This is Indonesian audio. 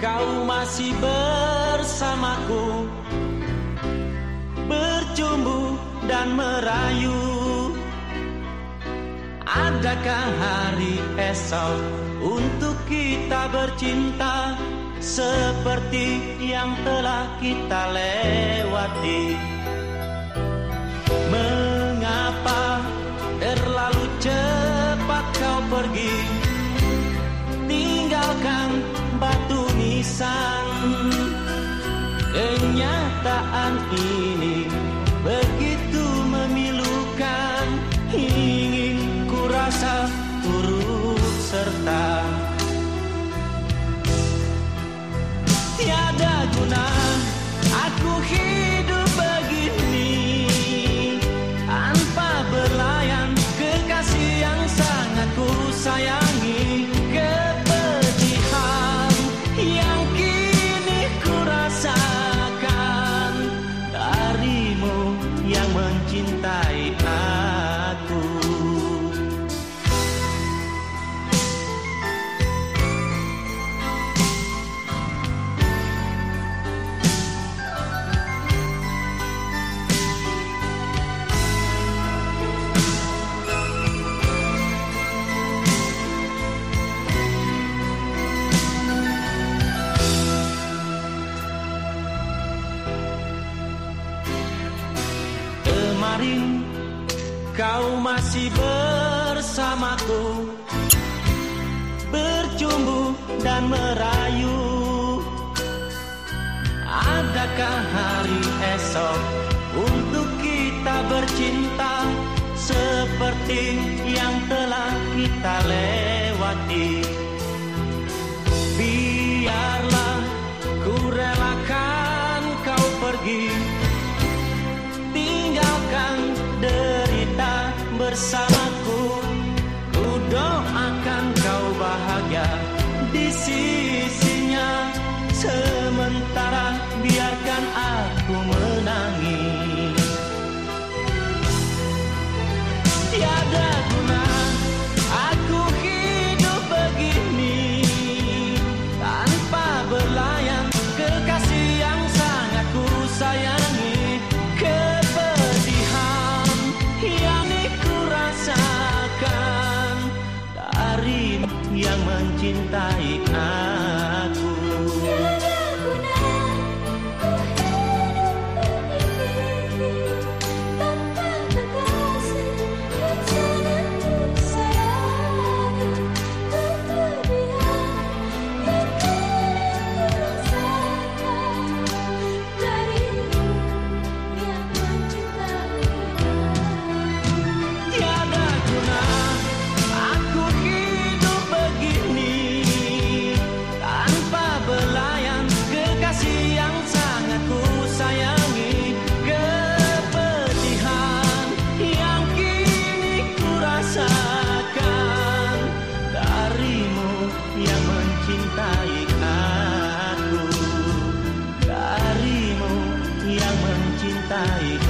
kau masih bersamaku. Bercumbu dan merayu. Adakah hari esok untuk kita bercinta Seperti yang telah kita lewati Kenyataan ini Kemarin kau masih bersamaku. Bercumbu dan merayu. Adakah hari esok untuk kita bercinta Seperti yang telah kita lewati conversar. mencintai aku ない